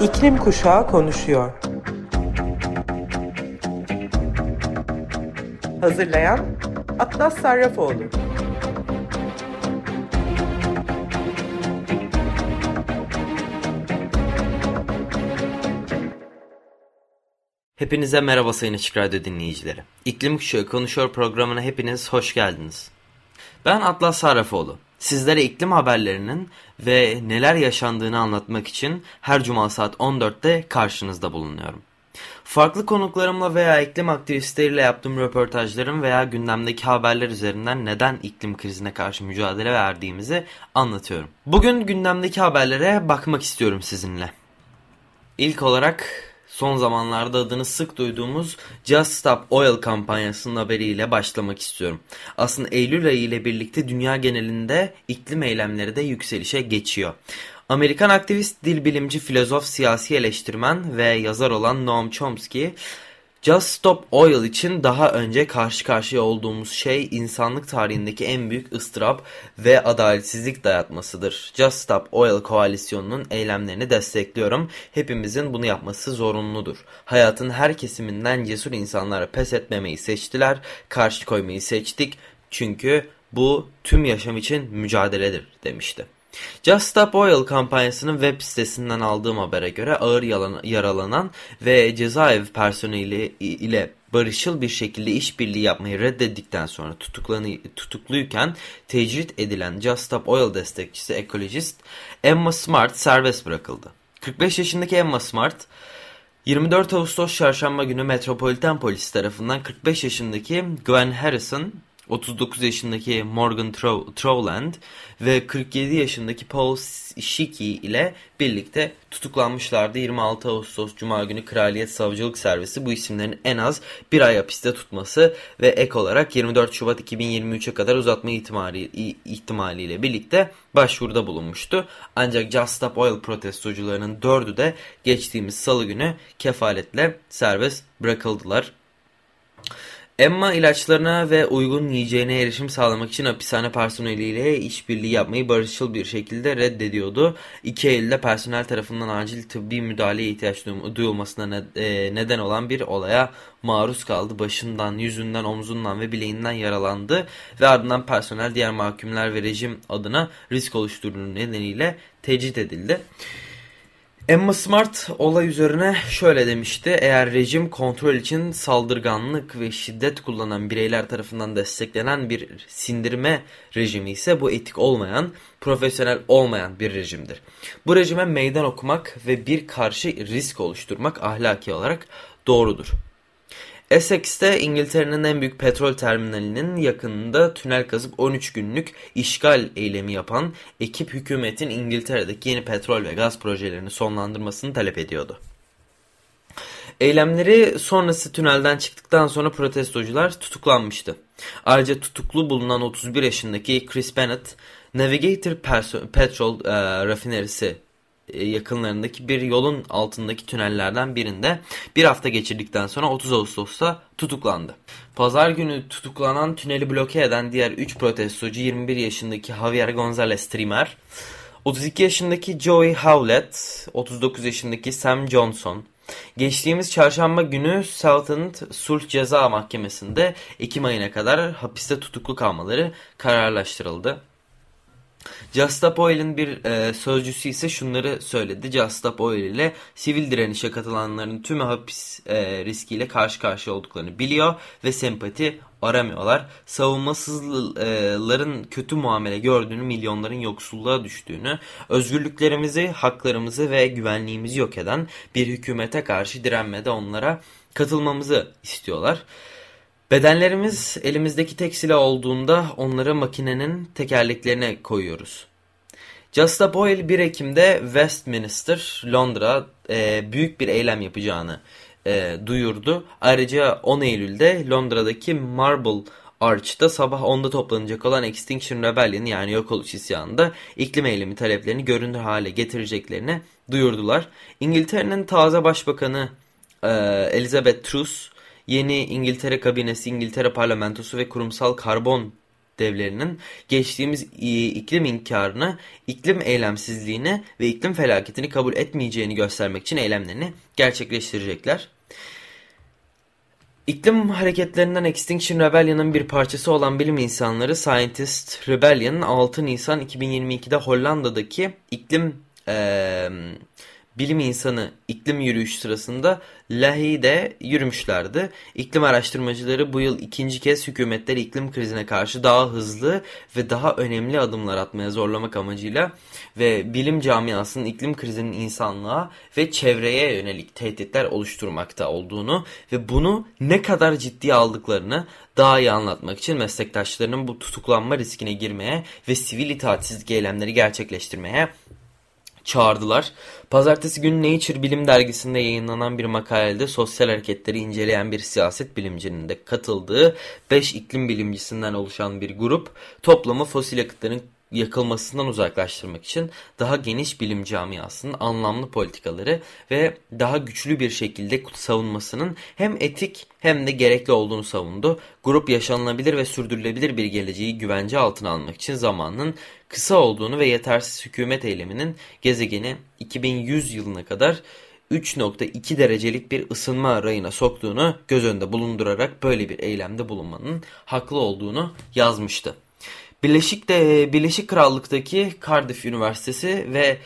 İklim Kuşağı konuşuyor. Hazırlayan Atlas Sarrafoğlu. Hepinize merhaba Sayın Açık Radyo dinleyicileri. İklim Kuşağı Konuşuyor programına hepiniz hoş geldiniz. Ben Atlas Sarrafoğlu. Sizlere iklim haberlerinin ve neler yaşandığını anlatmak için her cuma saat 14'te karşınızda bulunuyorum. Farklı konuklarımla veya iklim aktivistleriyle yaptığım röportajlarım veya gündemdeki haberler üzerinden neden iklim krizine karşı mücadele verdiğimizi anlatıyorum. Bugün gündemdeki haberlere bakmak istiyorum sizinle. İlk olarak son zamanlarda adını sık duyduğumuz Just Stop Oil kampanyasının haberiyle başlamak istiyorum. Aslında Eylül ayı ile birlikte dünya genelinde iklim eylemleri de yükselişe geçiyor. Amerikan aktivist, dil bilimci, filozof, siyasi eleştirmen ve yazar olan Noam Chomsky Just Stop Oil için daha önce karşı karşıya olduğumuz şey insanlık tarihindeki en büyük ıstırap ve adaletsizlik dayatmasıdır. Just Stop Oil koalisyonunun eylemlerini destekliyorum. Hepimizin bunu yapması zorunludur. Hayatın her kesiminden cesur insanlara pes etmemeyi seçtiler, karşı koymayı seçtik. Çünkü bu tüm yaşam için mücadeledir demişti. Just Stop Oil kampanyasının web sitesinden aldığım habere göre ağır yaralanan ve cezaevi personeli ile barışçıl bir şekilde işbirliği yapmayı reddettikten sonra tutukluyken tecrit edilen Just Stop Oil destekçisi ekolojist Emma Smart serbest bırakıldı. 45 yaşındaki Emma Smart 24 Ağustos çarşamba günü Metropolitan Polis tarafından 45 yaşındaki Gwen Harrison 39 yaşındaki Morgan Trowland ve 47 yaşındaki Paul Shiki ile birlikte tutuklanmışlardı. 26 Ağustos Cuma günü Kraliyet Savcılık Servisi bu isimlerin en az bir ay hapiste tutması ve ek olarak 24 Şubat 2023'e kadar uzatma ihtimali, ihtimaliyle birlikte başvuruda bulunmuştu. Ancak Just Stop Oil protestocularının dördü de geçtiğimiz salı günü kefaletle serbest bırakıldılar. Emma ilaçlarına ve uygun yiyeceğine erişim sağlamak için hapishane personeliyle işbirliği yapmayı barışçıl bir şekilde reddediyordu. 2 Eylül'de personel tarafından acil tıbbi müdahaleye ihtiyaç duyulmasına e, neden olan bir olaya maruz kaldı. Başından, yüzünden, omzundan ve bileğinden yaralandı ve ardından personel diğer mahkumlar ve rejim adına risk oluşturduğu nedeniyle tecrit edildi. Emma Smart olay üzerine şöyle demişti. Eğer rejim kontrol için saldırganlık ve şiddet kullanan bireyler tarafından desteklenen bir sindirme rejimi ise bu etik olmayan, profesyonel olmayan bir rejimdir. Bu rejime meydan okumak ve bir karşı risk oluşturmak ahlaki olarak doğrudur. Essex'te İngiltere'nin en büyük petrol terminalinin yakınında tünel kazıp 13 günlük işgal eylemi yapan ekip hükümetin İngiltere'deki yeni petrol ve gaz projelerini sonlandırmasını talep ediyordu. Eylemleri sonrası tünelden çıktıktan sonra protestocular tutuklanmıştı. Ayrıca tutuklu bulunan 31 yaşındaki Chris Bennett, Navigator Petrol e, rafinerisi yakınlarındaki bir yolun altındaki tünellerden birinde bir hafta geçirdikten sonra 30 Ağustos'ta tutuklandı. Pazar günü tutuklanan tüneli bloke eden diğer 3 protestocu 21 yaşındaki Javier González Trimer, 32 yaşındaki Joey Howlett, 39 yaşındaki Sam Johnson, Geçtiğimiz çarşamba günü Southend Sulh Ceza Mahkemesi'nde Ekim ayına kadar hapiste tutuklu kalmaları kararlaştırıldı. Just Stop Oil'in bir e, sözcüsü ise şunları söyledi. Just Stop Oil ile sivil direnişe katılanların tümü hapis e, riskiyle karşı karşıya olduklarını biliyor ve sempati aramıyorlar. Savunmasızların kötü muamele gördüğünü, milyonların yoksulluğa düştüğünü, özgürlüklerimizi, haklarımızı ve güvenliğimizi yok eden bir hükümete karşı direnmede onlara katılmamızı istiyorlar. Bedenlerimiz elimizdeki tek silah olduğunda onları makinenin tekerleklerine koyuyoruz. Just Boyle 1 Ekim'de Westminster, Londra e, büyük bir eylem yapacağını e, duyurdu. Ayrıca 10 Eylül'de Londra'daki Marble Arch'ta sabah 10'da toplanacak olan Extinction Rebellion yani yok oluş isyanında iklim eylemi taleplerini görünür hale getireceklerini duyurdular. İngiltere'nin taze başbakanı e, Elizabeth Truss Yeni İngiltere kabinesi, İngiltere parlamentosu ve kurumsal karbon devlerinin geçtiğimiz iklim inkarını, iklim eylemsizliğini ve iklim felaketini kabul etmeyeceğini göstermek için eylemlerini gerçekleştirecekler. İklim hareketlerinden Extinction Rebellion'ın bir parçası olan bilim insanları Scientist Rebellion 6 Nisan 2022'de Hollanda'daki iklim ee, bilim insanı iklim yürüyüş sırasında Lahey'de yürümüşlerdi. İklim araştırmacıları bu yıl ikinci kez hükümetleri iklim krizine karşı daha hızlı ve daha önemli adımlar atmaya zorlamak amacıyla ve bilim camiasının iklim krizinin insanlığa ve çevreye yönelik tehditler oluşturmakta olduğunu ve bunu ne kadar ciddi aldıklarını daha iyi anlatmak için meslektaşlarının bu tutuklanma riskine girmeye ve sivil itaatsizlik eylemleri gerçekleştirmeye çağırdılar. Pazartesi günü Nature Bilim Dergisi'nde yayınlanan bir makalede sosyal hareketleri inceleyen bir siyaset bilimcinin de katıldığı 5 iklim bilimcisinden oluşan bir grup toplamı fosil yakıtların yakılmasından uzaklaştırmak için daha geniş bilim camiasının anlamlı politikaları ve daha güçlü bir şekilde savunmasının hem etik hem de gerekli olduğunu savundu. Grup yaşanılabilir ve sürdürülebilir bir geleceği güvence altına almak için zamanının kısa olduğunu ve yetersiz hükümet eyleminin gezegeni 2100 yılına kadar 3.2 derecelik bir ısınma rayına soktuğunu göz önünde bulundurarak böyle bir eylemde bulunmanın haklı olduğunu yazmıştı. Birleşik de Birleşik Krallık'taki Cardiff Üniversitesi ve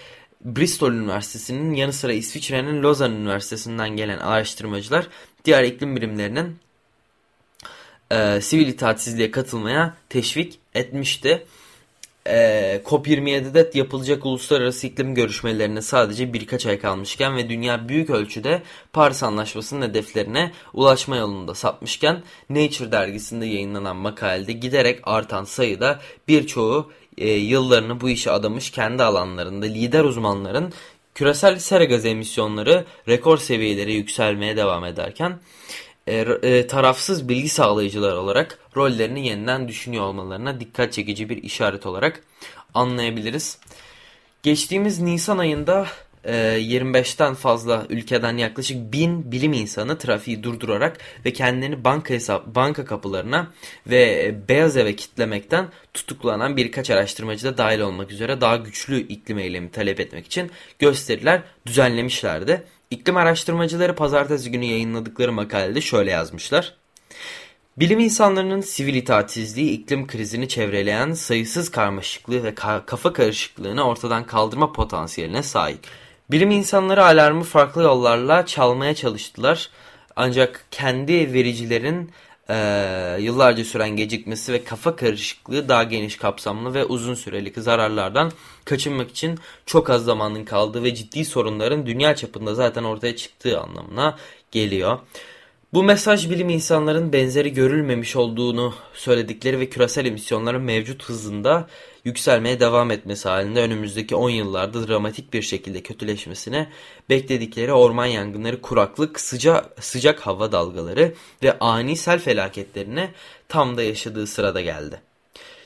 Bristol Üniversitesi'nin yanı sıra İsviçre'nin Lozan Üniversitesi'nden gelen araştırmacılar diğer iklim birimlerinin e, sivil itaatsizliğe katılmaya teşvik etmişti e, COP27'de yapılacak uluslararası iklim görüşmelerine sadece birkaç ay kalmışken ve dünya büyük ölçüde Paris Anlaşması'nın hedeflerine ulaşma yolunda sapmışken Nature dergisinde yayınlanan makalede giderek artan sayıda birçoğu e, yıllarını bu işe adamış kendi alanlarında lider uzmanların küresel sera gazı emisyonları rekor seviyelere yükselmeye devam ederken e, e, tarafsız bilgi sağlayıcılar olarak rollerini yeniden düşünüyor olmalarına dikkat çekici bir işaret olarak anlayabiliriz. Geçtiğimiz Nisan ayında 25'ten e, fazla ülkeden yaklaşık 1000 bilim insanı trafiği durdurarak ve kendini banka hesap banka kapılarına ve beyaz eve kitlemekten tutuklanan birkaç araştırmacı da dahil olmak üzere daha güçlü iklim eylemi talep etmek için gösteriler düzenlemişlerdi. İklim araştırmacıları pazartesi günü yayınladıkları makalede şöyle yazmışlar. Bilim insanlarının sivil itaatsizliği iklim krizini çevreleyen sayısız karmaşıklığı ve ka kafa karışıklığını ortadan kaldırma potansiyeline sahip. Bilim insanları alarmı farklı yollarla çalmaya çalıştılar. Ancak kendi vericilerin e, yıllarca süren gecikmesi ve kafa karışıklığı daha geniş kapsamlı ve uzun süreli zararlardan kaçınmak için çok az zamanın kaldığı ve ciddi sorunların dünya çapında zaten ortaya çıktığı anlamına geliyor. Bu mesaj bilim insanların benzeri görülmemiş olduğunu söyledikleri ve küresel emisyonların mevcut hızında yükselmeye devam etmesi halinde önümüzdeki 10 yıllarda dramatik bir şekilde kötüleşmesine bekledikleri orman yangınları, kuraklık, sıcak, sıcak hava dalgaları ve ani sel felaketlerine tam da yaşadığı sırada geldi.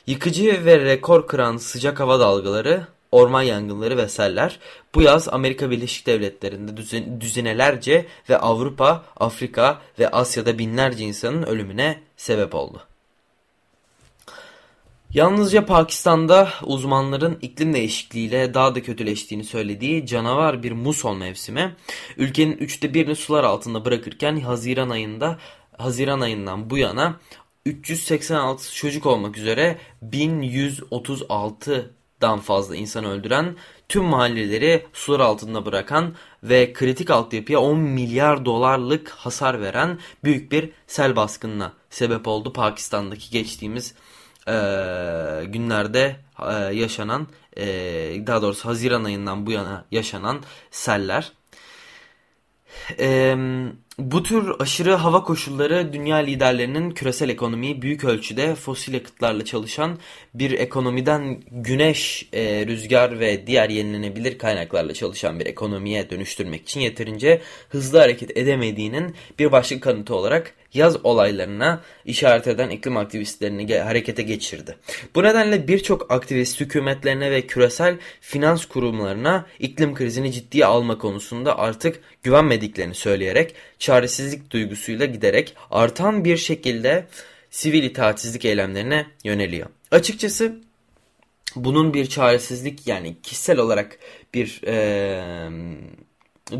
Yıkıcı ve rekor kıran sıcak hava dalgaları orman yangınları ve seller bu yaz Amerika Birleşik Devletleri'nde düzinelerce ve Avrupa, Afrika ve Asya'da binlerce insanın ölümüne sebep oldu. Yalnızca Pakistan'da uzmanların iklim değişikliğiyle daha da kötüleştiğini söylediği canavar bir muson mevsimi ülkenin üçte birini sular altında bırakırken Haziran ayında Haziran ayından bu yana 386 çocuk olmak üzere 1136 dan fazla insan öldüren, tüm mahalleleri sular altında bırakan ve kritik altyapıya 10 milyar dolarlık hasar veren büyük bir sel baskınına sebep oldu. Pakistan'daki geçtiğimiz e, günlerde e, yaşanan, e, daha doğrusu Haziran ayından bu yana yaşanan seller. Eee bu tür aşırı hava koşulları dünya liderlerinin küresel ekonomiyi büyük ölçüde fosil yakıtlarla çalışan bir ekonomiden güneş, e, rüzgar ve diğer yenilenebilir kaynaklarla çalışan bir ekonomiye dönüştürmek için yeterince hızlı hareket edemediğinin bir başka kanıtı olarak yaz olaylarına işaret eden iklim aktivistlerini harekete geçirdi. Bu nedenle birçok aktivist hükümetlerine ve küresel finans kurumlarına iklim krizini ciddiye alma konusunda artık güvenmediklerini söyleyerek çaresizlik duygusuyla giderek artan bir şekilde sivil itaatsizlik eylemlerine yöneliyor. açıkçası bunun bir çaresizlik yani kişisel olarak bir e,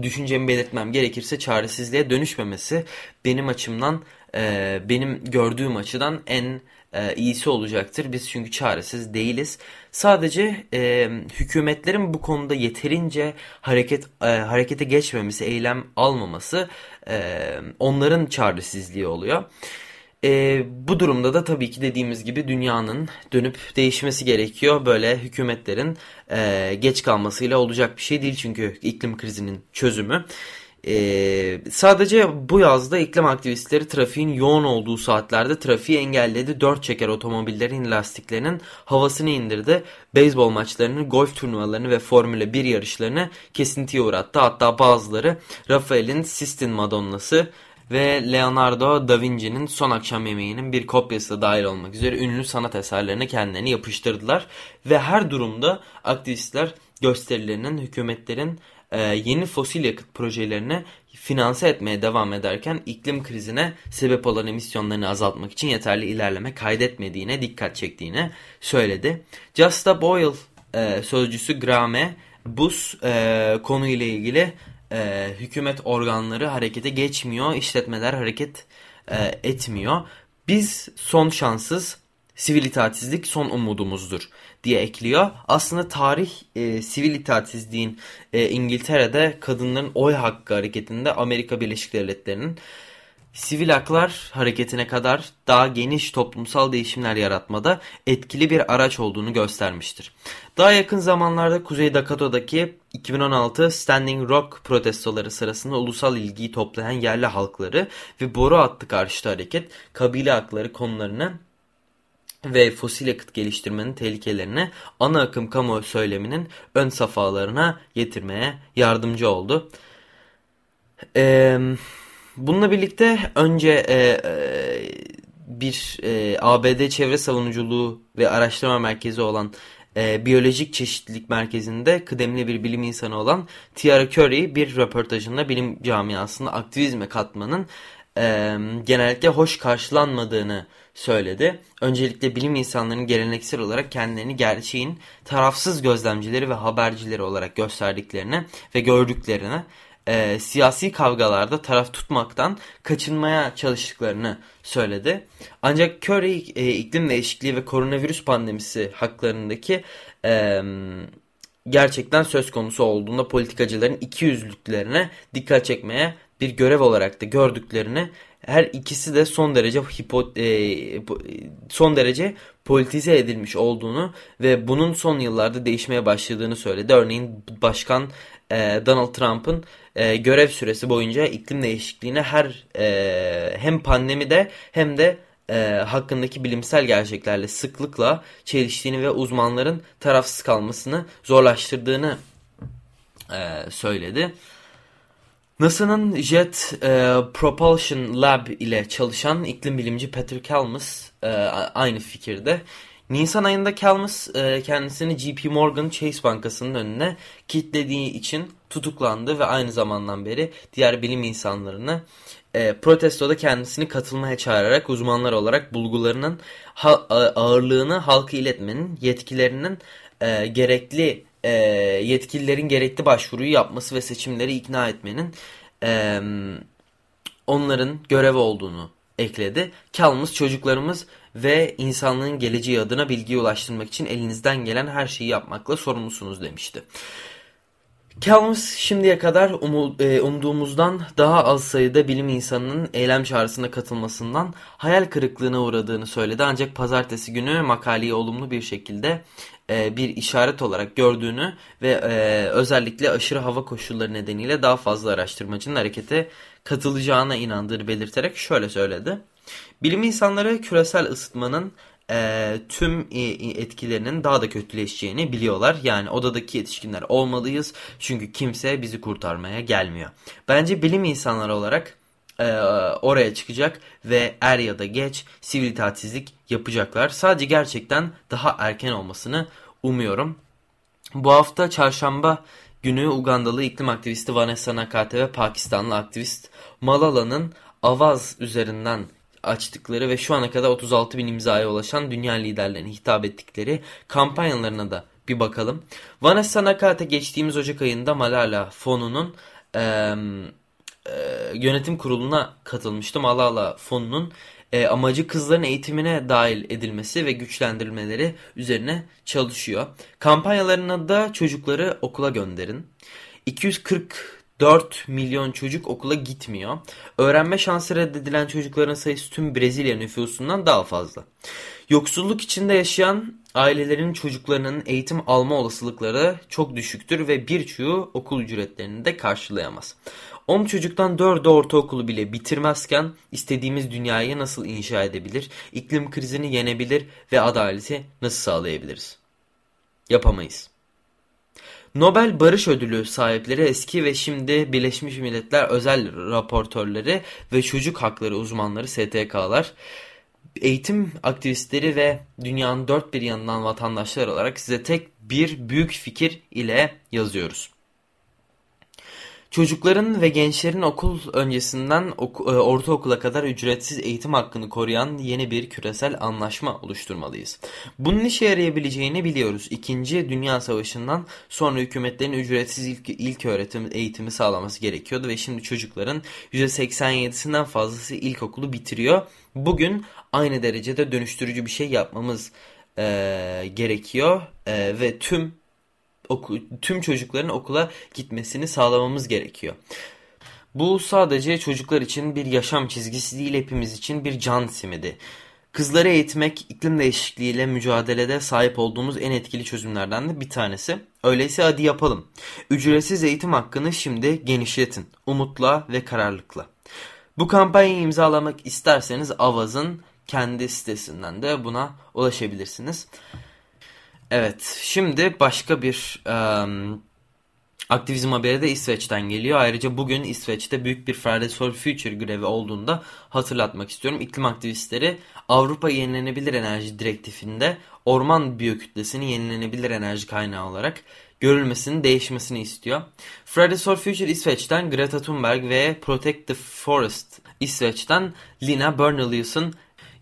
düşüncemi belirtmem gerekirse çaresizliğe dönüşmemesi benim açımdan e, benim gördüğüm açıdan en e, iyisi olacaktır. Biz çünkü çaresiz değiliz. Sadece e, hükümetlerin bu konuda yeterince hareket e, harekete geçmemesi, eylem almaması e, onların çaresizliği oluyor. E, bu durumda da tabii ki dediğimiz gibi dünyanın dönüp değişmesi gerekiyor. Böyle hükümetlerin e, geç kalmasıyla olacak bir şey değil çünkü iklim krizinin çözümü. Ee, sadece bu yazda iklim aktivistleri trafiğin yoğun olduğu saatlerde trafiği engelledi. Dört çeker otomobillerin lastiklerinin havasını indirdi. Beyzbol maçlarını, golf turnuvalarını ve Formula 1 yarışlarını kesintiye uğrattı. Hatta bazıları Rafael'in Sistine Madonna'sı ve Leonardo da Vinci'nin Son Akşam Yemeği'nin bir kopyası da dahil olmak üzere ünlü sanat eserlerine kendilerini yapıştırdılar. Ve her durumda aktivistler gösterilerinin, hükümetlerin e, yeni fosil yakıt projelerini finanse etmeye devam ederken iklim krizine sebep olan emisyonlarını azaltmak için yeterli ilerleme kaydetmediğine dikkat çektiğini söyledi. Just Stop Oil e, sözcüsü Grame Bus e, konuyla ilgili e, hükümet organları harekete geçmiyor, işletmeler hareket e, etmiyor. Biz son şanssız, sivil itaatsizlik son umudumuzdur diye ekliyor. Aslında tarih e, sivil itaatsizliğin e, İngiltere'de kadınların oy hakkı hareketinde Amerika Birleşik Devletleri'nin sivil haklar hareketine kadar daha geniş toplumsal değişimler yaratmada etkili bir araç olduğunu göstermiştir. Daha yakın zamanlarda Kuzey Dakota'daki 2016 Standing Rock protestoları sırasında ulusal ilgiyi toplayan yerli halkları ve boru hattı karşıtı hareket kabile hakları konularını ve fosil yakıt geliştirmenin tehlikelerini ana akım kamu söyleminin ön safhalarına getirmeye yardımcı oldu. Eee Bununla birlikte önce e, e, bir e, ABD Çevre Savunuculuğu ve Araştırma Merkezi olan e, Biyolojik Çeşitlilik Merkezi'nde kıdemli bir bilim insanı olan Tiara Curry bir röportajında bilim camiasında aktivizme katmanın e, genellikle hoş karşılanmadığını söyledi. Öncelikle bilim insanlarının geleneksel olarak kendilerini gerçeğin tarafsız gözlemcileri ve habercileri olarak gösterdiklerini ve gördüklerini e, siyasi kavgalarda taraf tutmaktan kaçınmaya çalıştıklarını söyledi. Ancak Curry e, iklim değişikliği ve koronavirüs pandemisi haklarındaki e, gerçekten söz konusu olduğunda politikacıların iki yüzlüklerine dikkat çekmeye bir görev olarak da gördüklerini her ikisi de son derece hipo, e, son derece politize edilmiş olduğunu ve bunun son yıllarda değişmeye başladığını söyledi. Örneğin Başkan e, Donald Trump'ın e, görev süresi boyunca iklim değişikliğine her e, hem pandemide hem de e, hakkındaki bilimsel gerçeklerle sıklıkla çeliştiğini ve uzmanların tarafsız kalmasını zorlaştırdığını e, söyledi. NASA'nın Jet e, Propulsion Lab ile çalışan iklim bilimci Peter Kalmus e, aynı fikirde. Nisan ayında Kalmus e, kendisini JP Morgan Chase Bankası'nın önüne kilitlediği için tutuklandı ve aynı zamandan beri diğer bilim insanlarını e, protestoda kendisini katılmaya çağırarak uzmanlar olarak bulgularının ha, ağırlığını halka iletmenin yetkilerinin e, gerekli e, yetkililerin gerekli başvuruyu yapması ve seçimleri ikna etmenin e, onların görevi olduğunu ekledi. Kalmız çocuklarımız ve insanlığın geleceği adına bilgiyi ulaştırmak için elinizden gelen her şeyi yapmakla sorumlusunuz demişti. Kalmus şimdiye kadar e, umduğumuzdan daha az sayıda bilim insanının eylem çağrısına katılmasından hayal kırıklığına uğradığını söyledi. Ancak pazartesi günü makaleyi olumlu bir şekilde e, bir işaret olarak gördüğünü ve e, özellikle aşırı hava koşulları nedeniyle daha fazla araştırmacının harekete katılacağına inandığını belirterek şöyle söyledi. Bilim insanları küresel ısıtmanın e, tüm etkilerinin daha da kötüleşeceğini biliyorlar. Yani odadaki yetişkinler olmalıyız çünkü kimse bizi kurtarmaya gelmiyor. Bence bilim insanları olarak e, oraya çıkacak ve er ya da geç sivil itaatsizlik yapacaklar. Sadece gerçekten daha erken olmasını umuyorum. Bu hafta çarşamba günü Ugandalı iklim aktivisti Vanessa Nakate ve Pakistanlı aktivist Malala'nın Avaz üzerinden açtıkları ve şu ana kadar 36 bin imzaya ulaşan dünya liderlerine hitap ettikleri kampanyalarına da bir bakalım. Vanessa Nakate geçtiğimiz Ocak ayında Malala fonunun e, e, yönetim kuruluna katılmıştı. Malala fonunun e, amacı kızların eğitimine dahil edilmesi ve güçlendirilmeleri üzerine çalışıyor. Kampanyalarına da çocukları okula gönderin. 244 milyon çocuk okula gitmiyor. Öğrenme şansı reddedilen çocukların sayısı tüm Brezilya nüfusundan daha fazla. Yoksulluk içinde yaşayan ailelerin çocuklarının eğitim alma olasılıkları çok düşüktür ve birçoğu okul ücretlerini de karşılayamaz. 10 çocuktan 4'ü ortaokulu bile bitirmezken istediğimiz dünyayı nasıl inşa edebilir, iklim krizini yenebilir ve adaleti nasıl sağlayabiliriz? Yapamayız. Nobel Barış Ödülü sahipleri eski ve şimdi Birleşmiş Milletler özel raportörleri ve çocuk hakları uzmanları STK'lar eğitim aktivistleri ve dünyanın dört bir yanından vatandaşlar olarak size tek bir büyük fikir ile yazıyoruz. Çocukların ve gençlerin okul öncesinden e, ortaokula kadar ücretsiz eğitim hakkını koruyan yeni bir küresel anlaşma oluşturmalıyız. Bunun işe yarayabileceğini biliyoruz. İkinci Dünya Savaşı'ndan sonra hükümetlerin ücretsiz ilk, ilk öğretim eğitimi sağlaması gerekiyordu ve şimdi çocukların %87'sinden fazlası ilkokulu bitiriyor. Bugün aynı derecede dönüştürücü bir şey yapmamız e, gerekiyor e, ve tüm oku, tüm çocukların okula gitmesini sağlamamız gerekiyor. Bu sadece çocuklar için bir yaşam çizgisi değil hepimiz için bir can simidi. Kızları eğitmek iklim değişikliğiyle mücadelede sahip olduğumuz en etkili çözümlerden de bir tanesi. Öyleyse hadi yapalım. Ücretsiz eğitim hakkını şimdi genişletin. Umutla ve kararlılıkla. Bu kampanyayı imzalamak isterseniz Avaz'ın kendi sitesinden de buna ulaşabilirsiniz. Evet, şimdi başka bir um, aktivizm haberi de İsveç'ten geliyor. Ayrıca bugün İsveç'te büyük bir Fridays for Future grevi olduğunda hatırlatmak istiyorum. İklim aktivistleri Avrupa Yenilenebilir Enerji Direktifinde orman biyokütlesini yenilenebilir enerji kaynağı olarak görülmesinin değişmesini istiyor. Fridays for Future İsveç'ten Greta Thunberg ve Protect the Forest İsveç'ten Lina Bernelius'un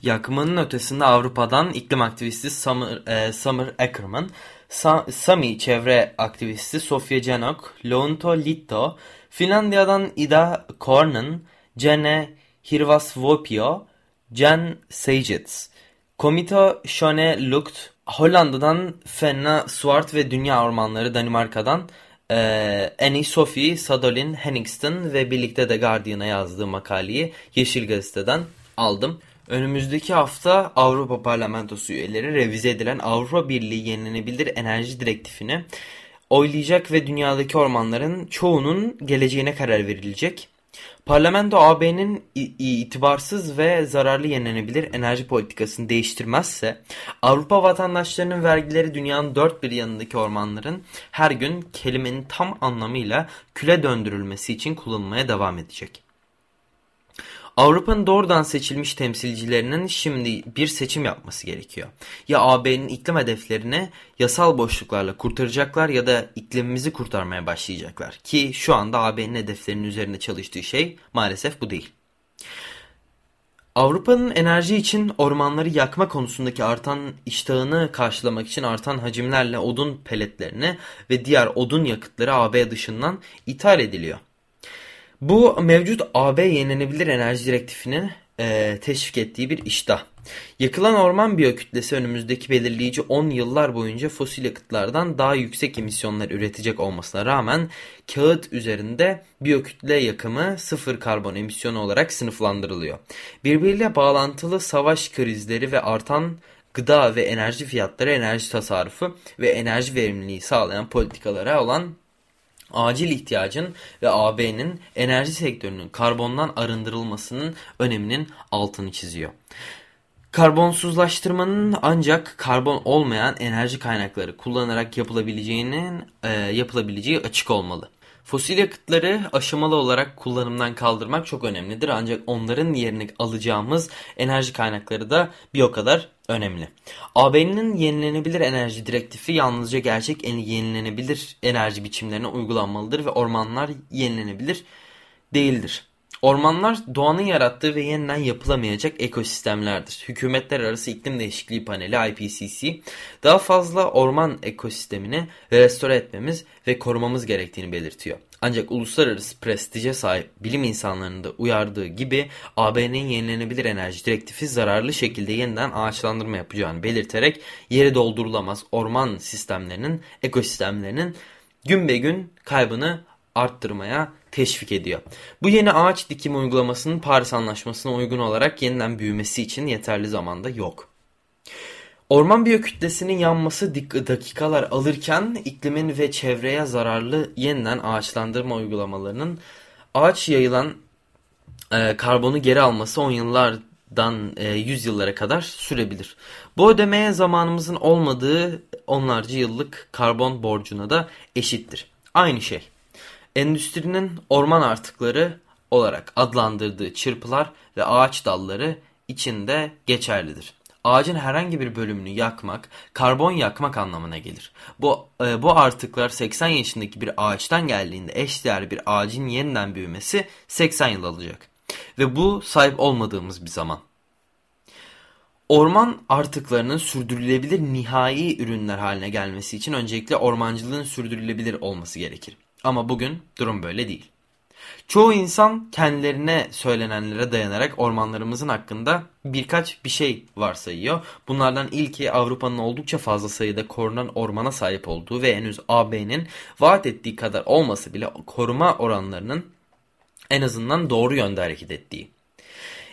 Yakmanın ötesinde Avrupa'dan iklim aktivisti Summer, e, Summer Ackerman, Sa Sami çevre aktivisti Sofia Janok, Lounto Litto, Finlandiya'dan Ida Kornen, Jene Hirvasvuopio, Jen Seijits, Komito Shone Lukt, Hollanda'dan Fenna Swart ve Dünya Ormanları Danimarka'dan e, Annie Sophie Sadolin Henningston ve birlikte de Guardian'a yazdığı makaleyi Yeşil Gazete'den aldım. Önümüzdeki hafta Avrupa Parlamentosu üyeleri revize edilen Avrupa Birliği Yenilenebilir Enerji Direktifini oylayacak ve dünyadaki ormanların çoğunun geleceğine karar verilecek. Parlamento AB'nin itibarsız ve zararlı yenilenebilir enerji politikasını değiştirmezse Avrupa vatandaşlarının vergileri dünyanın dört bir yanındaki ormanların her gün kelimenin tam anlamıyla küle döndürülmesi için kullanılmaya devam edecek. Avrupa'nın doğrudan seçilmiş temsilcilerinin şimdi bir seçim yapması gerekiyor. Ya AB'nin iklim hedeflerini yasal boşluklarla kurtaracaklar ya da iklimimizi kurtarmaya başlayacaklar. Ki şu anda AB'nin hedeflerinin üzerinde çalıştığı şey maalesef bu değil. Avrupa'nın enerji için ormanları yakma konusundaki artan iştahını karşılamak için artan hacimlerle odun peletlerini ve diğer odun yakıtları AB dışından ithal ediliyor. Bu mevcut AB yenilenebilir enerji direktifinin e, teşvik ettiği bir iştah. Yakılan orman biyokütlesi önümüzdeki belirleyici 10 yıllar boyunca fosil yakıtlardan daha yüksek emisyonlar üretecek olmasına rağmen kağıt üzerinde biyokütle yakımı sıfır karbon emisyonu olarak sınıflandırılıyor. Birbiriyle bağlantılı savaş krizleri ve artan gıda ve enerji fiyatları enerji tasarrufu ve enerji verimliliği sağlayan politikalara olan acil ihtiyacın ve AB'nin enerji sektörünün karbondan arındırılmasının öneminin altını çiziyor. Karbonsuzlaştırmanın ancak karbon olmayan enerji kaynakları kullanarak yapılabileceğinin e, yapılabileceği açık olmalı. Fosil yakıtları aşamalı olarak kullanımdan kaldırmak çok önemlidir ancak onların yerini alacağımız enerji kaynakları da bir o kadar önemli. AB'nin yenilenebilir enerji direktifi yalnızca gerçek yenilenebilir enerji biçimlerine uygulanmalıdır ve ormanlar yenilenebilir değildir. Ormanlar doğanın yarattığı ve yeniden yapılamayacak ekosistemlerdir. Hükümetler Arası İklim Değişikliği Paneli IPCC daha fazla orman ekosistemini restore etmemiz ve korumamız gerektiğini belirtiyor. Ancak uluslararası prestije sahip bilim insanlarının da uyardığı gibi AB'nin yenilenebilir enerji direktifi zararlı şekilde yeniden ağaçlandırma yapacağını belirterek yeri doldurulamaz orman sistemlerinin, ekosistemlerinin gün be gün kaybını arttırmaya teşvik ediyor. Bu yeni ağaç dikimi uygulamasının Paris Anlaşması'na uygun olarak yeniden büyümesi için yeterli zamanda yok. Orman biyokütlesinin yanması dakikalar alırken iklimin ve çevreye zararlı yeniden ağaçlandırma uygulamalarının ağaç yayılan e, karbonu geri alması 10 yıllardan e, 100 yıllara kadar sürebilir. Bu ödemeye zamanımızın olmadığı onlarca yıllık karbon borcuna da eşittir. Aynı şey endüstrinin orman artıkları olarak adlandırdığı çırpılar ve ağaç dalları içinde geçerlidir. Ağacın herhangi bir bölümünü yakmak, karbon yakmak anlamına gelir. Bu, e, bu artıklar 80 yaşındaki bir ağaçtan geldiğinde eşdeğer bir ağacın yeniden büyümesi 80 yıl alacak. Ve bu sahip olmadığımız bir zaman. Orman artıklarının sürdürülebilir nihai ürünler haline gelmesi için öncelikle ormancılığın sürdürülebilir olması gerekir. Ama bugün durum böyle değil. Çoğu insan kendilerine söylenenlere dayanarak ormanlarımızın hakkında birkaç bir şey varsayıyor. Bunlardan ilki Avrupa'nın oldukça fazla sayıda korunan ormana sahip olduğu ve henüz AB'nin vaat ettiği kadar olması bile koruma oranlarının en azından doğru yönde hareket ettiği.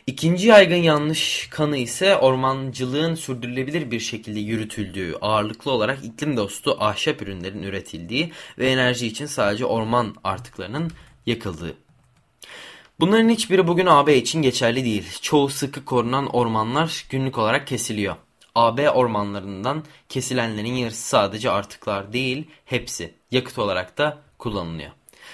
İkinci yaygın yanlış kanı ise ormancılığın sürdürülebilir bir şekilde yürütüldüğü, ağırlıklı olarak iklim dostu ahşap ürünlerin üretildiği ve enerji için sadece orman artıklarının yakıldığı. Bunların hiçbiri bugün AB için geçerli değil. Çoğu sıkı korunan ormanlar günlük olarak kesiliyor. AB ormanlarından kesilenlerin yarısı sadece artıklar değil, hepsi yakıt olarak da kullanılıyor.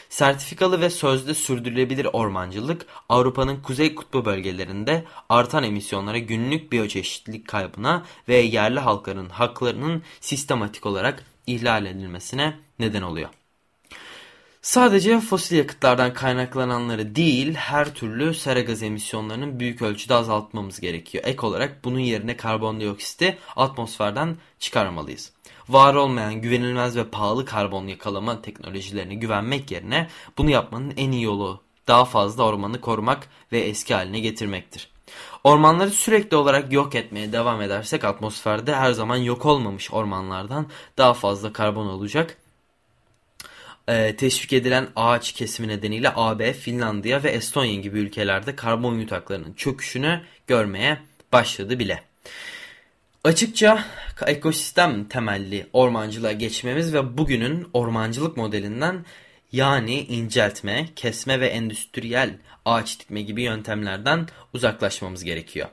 Sertifikalı ve sözde sürdürülebilir ormancılık Avrupa'nın kuzey kutbu bölgelerinde artan emisyonlara günlük biyoçeşitlilik kaybına ve yerli halkların haklarının sistematik olarak ihlal edilmesine neden oluyor. Sadece fosil yakıtlardan kaynaklananları değil her türlü sera gaz emisyonlarının büyük ölçüde azaltmamız gerekiyor. Ek olarak bunun yerine karbondioksiti atmosferden çıkarmalıyız var olmayan güvenilmez ve pahalı karbon yakalama teknolojilerine güvenmek yerine bunu yapmanın en iyi yolu daha fazla ormanı korumak ve eski haline getirmektir. Ormanları sürekli olarak yok etmeye devam edersek atmosferde her zaman yok olmamış ormanlardan daha fazla karbon olacak. Ee, teşvik edilen ağaç kesimi nedeniyle AB, Finlandiya ve Estonya gibi ülkelerde karbon yutaklarının çöküşünü görmeye başladı bile. Açıkça ekosistem temelli ormancılığa geçmemiz ve bugünün ormancılık modelinden yani inceltme, kesme ve endüstriyel ağaç dikme gibi yöntemlerden uzaklaşmamız gerekiyor.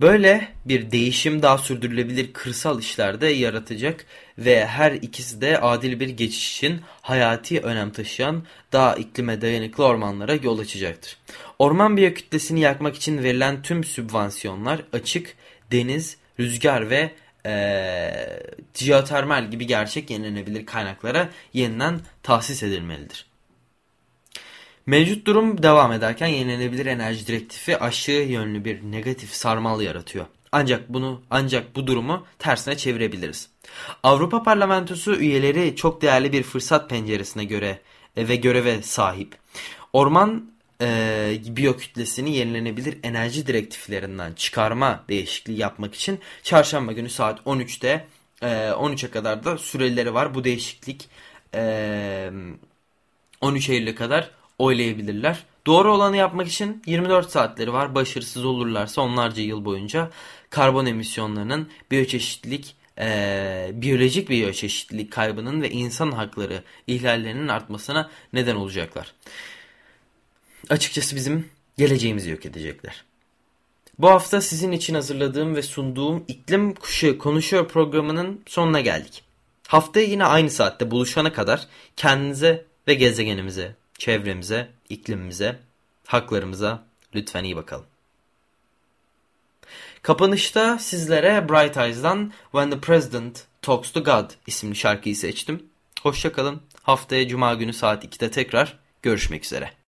Böyle bir değişim daha sürdürülebilir kırsal işlerde yaratacak ve her ikisi de adil bir geçiş için hayati önem taşıyan daha iklime dayanıklı ormanlara yol açacaktır. Orman biyokütlesini yakmak için verilen tüm sübvansiyonlar açık, deniz, rüzgar ve e, jeotermal gibi gerçek yenilenebilir kaynaklara yeniden tahsis edilmelidir. Mevcut durum devam ederken yenilenebilir enerji direktifi aşağı yönlü bir negatif sarmal yaratıyor. Ancak bunu ancak bu durumu tersine çevirebiliriz. Avrupa Parlamentosu üyeleri çok değerli bir fırsat penceresine göre ve göreve sahip. Orman e, biyokütlesini yenilenebilir enerji direktiflerinden çıkarma değişikliği yapmak için çarşamba günü saat 13'te e, 13'e kadar da süreleri var. Bu değişiklik e, 13 Eylül'e kadar oylayabilirler. Doğru olanı yapmak için 24 saatleri var. Başarısız olurlarsa onlarca yıl boyunca karbon emisyonlarının biyoçeşitlilik e, biyolojik biyoçeşitlilik kaybının ve insan hakları ihlallerinin artmasına neden olacaklar açıkçası bizim geleceğimizi yok edecekler. Bu hafta sizin için hazırladığım ve sunduğum İklim Kuşu Konuşuyor programının sonuna geldik. Haftaya yine aynı saatte buluşana kadar kendinize ve gezegenimize, çevremize, iklimimize, haklarımıza lütfen iyi bakalım. Kapanışta sizlere Bright Eyes'dan When the President Talks to God isimli şarkıyı seçtim. Hoşçakalın. Haftaya Cuma günü saat 2'de tekrar görüşmek üzere.